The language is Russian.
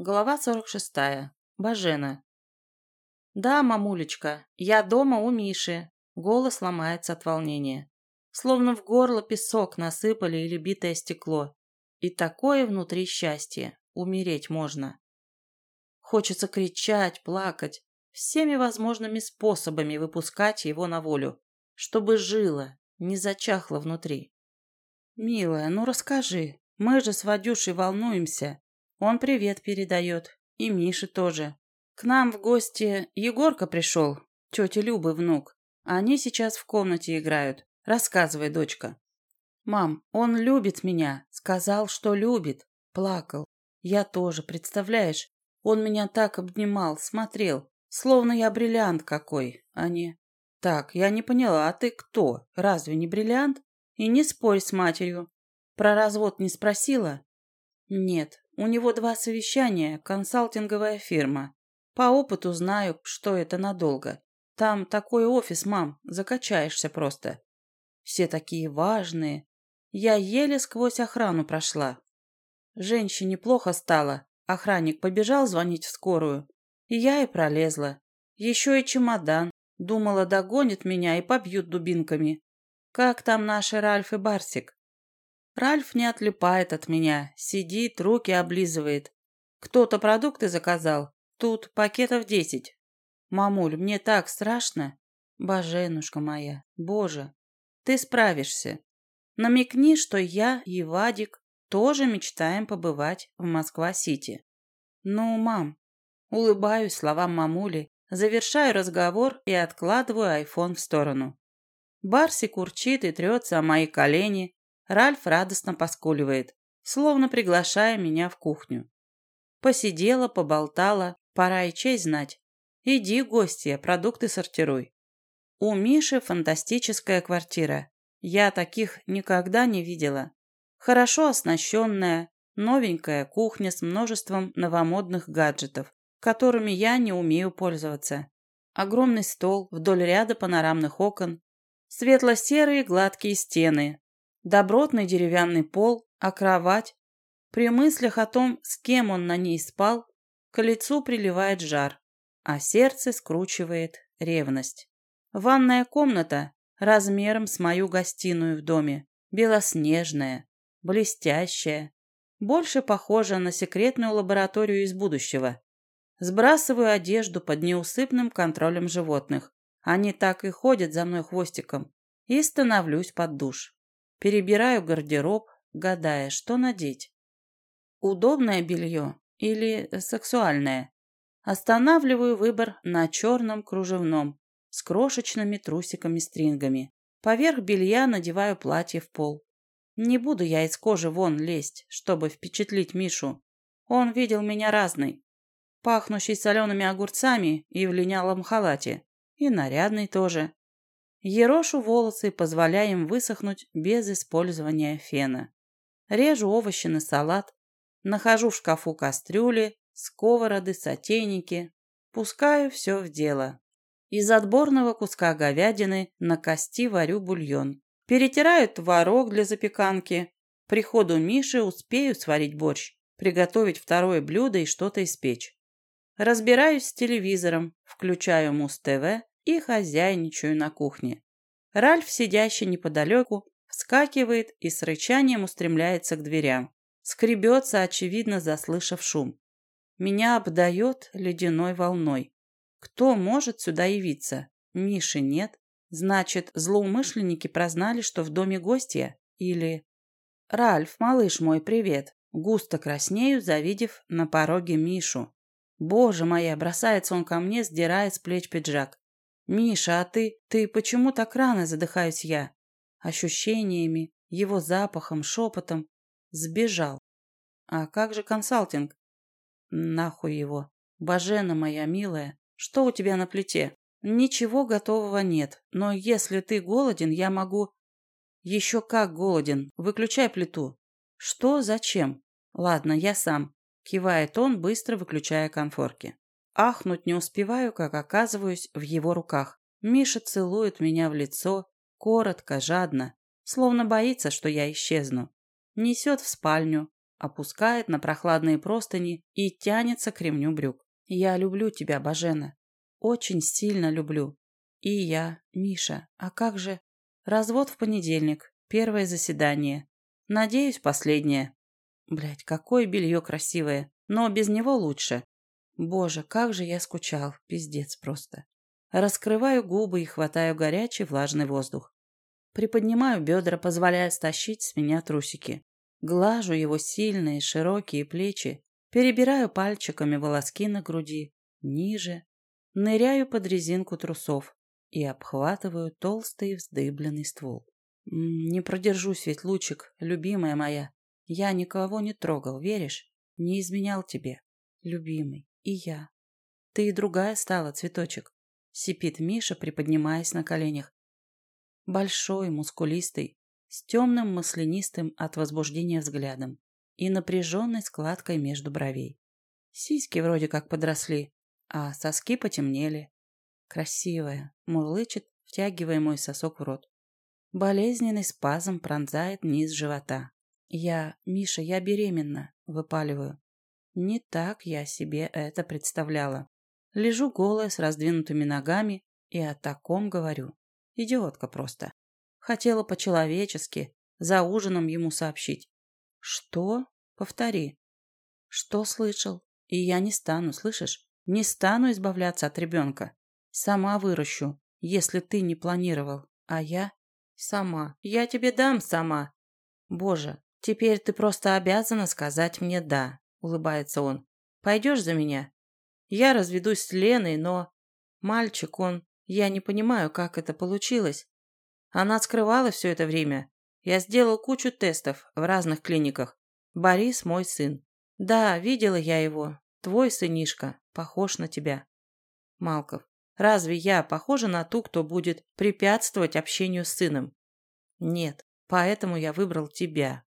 Глава 46. Бажена. «Да, мамулечка, я дома у Миши». Голос ломается от волнения. Словно в горло песок насыпали или битое стекло. И такое внутри счастье. Умереть можно. Хочется кричать, плакать, всеми возможными способами выпускать его на волю, чтобы жило, не зачахло внутри. «Милая, ну расскажи, мы же с Вадюшей волнуемся. Он привет передает. И Мише тоже. К нам в гости Егорка пришел, тети Любы внук. Они сейчас в комнате играют. Рассказывай, дочка. Мам, он любит меня. Сказал, что любит. Плакал. Я тоже, представляешь? Он меня так обнимал, смотрел. Словно я бриллиант какой, а не... Так, я не поняла, а ты кто? Разве не бриллиант? И не спорь с матерью. Про развод не спросила? Нет, у него два совещания, консалтинговая фирма. По опыту знаю, что это надолго. Там такой офис, мам, закачаешься просто. Все такие важные. Я еле сквозь охрану прошла. Женщине плохо стало. Охранник побежал звонить в скорую. И я и пролезла. Еще и чемодан. Думала, догонит меня и побьют дубинками. Как там наши Ральф и Барсик? Ральф не отлипает от меня, сидит, руки облизывает. Кто-то продукты заказал, тут пакетов десять. Мамуль, мне так страшно. Боженушка моя, боже, ты справишься. Намекни, что я и Вадик тоже мечтаем побывать в Москва-Сити. Ну, мам, улыбаюсь словам мамули, завершаю разговор и откладываю айфон в сторону. Барсик урчит и трется о мои колени, Ральф радостно поскуливает, словно приглашая меня в кухню. Посидела, поболтала, пора и честь знать. Иди, гостья, продукты сортируй. У Миши фантастическая квартира. Я таких никогда не видела. Хорошо оснащенная, новенькая кухня с множеством новомодных гаджетов, которыми я не умею пользоваться. Огромный стол вдоль ряда панорамных окон, светло-серые гладкие стены, добротный деревянный пол, а кровать. При мыслях о том, с кем он на ней спал, к лицу приливает жар, а сердце скручивает ревность. Ванная комната размером с мою гостиную в доме, белоснежная, блестящая, больше похожа на секретную лабораторию из будущего. Сбрасываю одежду под неусыпным контролем животных. Они так и ходят за мной хвостиком. И становлюсь под душ. Перебираю гардероб, гадая, что надеть. Удобное белье или сексуальное? Останавливаю выбор на черном кружевном с крошечными трусиками-стрингами. Поверх белья надеваю платье в пол. Не буду я из кожи вон лезть, чтобы впечатлить Мишу. Он видел меня разной. Пахнущий солеными огурцами и в линялом халате. И нарядный тоже. Ерошу волосы, позволяя им высохнуть без использования фена. Режу овощи на салат. Нахожу в шкафу кастрюли, сковороды, сотейники. Пускаю все в дело. Из отборного куска говядины на кости варю бульон. Перетираю творог для запеканки. Приходу Миши успею сварить борщ, приготовить второе блюдо и что-то испечь. Разбираюсь с телевизором, включаю Муз-ТВ, и хозяйничаю на кухне. Ральф, сидящий неподалеку, вскакивает и с рычанием устремляется к дверям. Скребется, очевидно, заслышав шум. Меня обдает ледяной волной. Кто может сюда явиться? Миши нет. Значит, злоумышленники прознали, что в доме гостья? Или... «Ральф, малыш мой, привет!» Густо краснею, завидев на пороге Мишу. Боже моя, бросается он ко мне, сдирая с плеч пиджак. «Миша, а ты... Ты почему так рано?» – задыхаюсь я. Ощущениями, его запахом, шепотом. Сбежал. А как же консалтинг? Нахуй его. Бажена моя милая, что у тебя на плите? Ничего готового нет, но если ты голоден, я могу... Еще как голоден. Выключай плиту. Что? Зачем? Ладно, я сам. Кивает он, быстро выключая конфорки. Ахнуть не успеваю, как оказываюсь в его руках. Миша целует меня в лицо, коротко, жадно, словно боится, что я исчезну. Несет в спальню, опускает на прохладные простыни и тянется к ремню брюк. «Я люблю тебя, Бажена. Очень сильно люблю. И я, Миша. А как же? Развод в понедельник. Первое заседание. Надеюсь, последнее. Блять, какое белье красивое. Но без него лучше. Боже, как же я скучал. Пиздец просто. Раскрываю губы и хватаю горячий влажный воздух. Приподнимаю бедра, позволяя стащить с меня трусики. Глажу его сильные, широкие плечи, перебираю пальчиками волоски на груди, ниже, ныряю под резинку трусов и обхватываю толстый вздыбленный ствол. «Не продержусь ведь, лучик, любимая моя. Я никого не трогал, веришь? Не изменял тебе, любимый, и я. Ты и другая стала, цветочек», — сипит Миша, приподнимаясь на коленях. Большой, мускулистый, с темным маслянистым от возбуждения взглядом и напряженной складкой между бровей. Сиськи вроде как подросли, а соски потемнели. Красивая, мурлычет, втягивая мой сосок в рот. Болезненный спазм пронзает низ живота. Я, Миша, я беременна, выпаливаю. Не так я себе это представляла. Лежу голая с раздвинутыми ногами и о таком говорю. Идиотка просто. Хотела по-человечески, за ужином ему сообщить. Что? Повтори. Что слышал? И я не стану, слышишь? Не стану избавляться от ребенка. Сама выращу, если ты не планировал. А я? Сама. Я тебе дам сама. Боже, теперь ты просто обязана сказать мне «да», улыбается он. Пойдешь за меня? Я разведусь с Леной, но... Мальчик, он... Я не понимаю, как это получилось. Она скрывала все это время. Я сделал кучу тестов в разных клиниках. Борис мой сын. Да, видела я его. Твой сынишка. Похож на тебя. Малков. Разве я похожа на ту, кто будет препятствовать общению с сыном? Нет. Поэтому я выбрал тебя.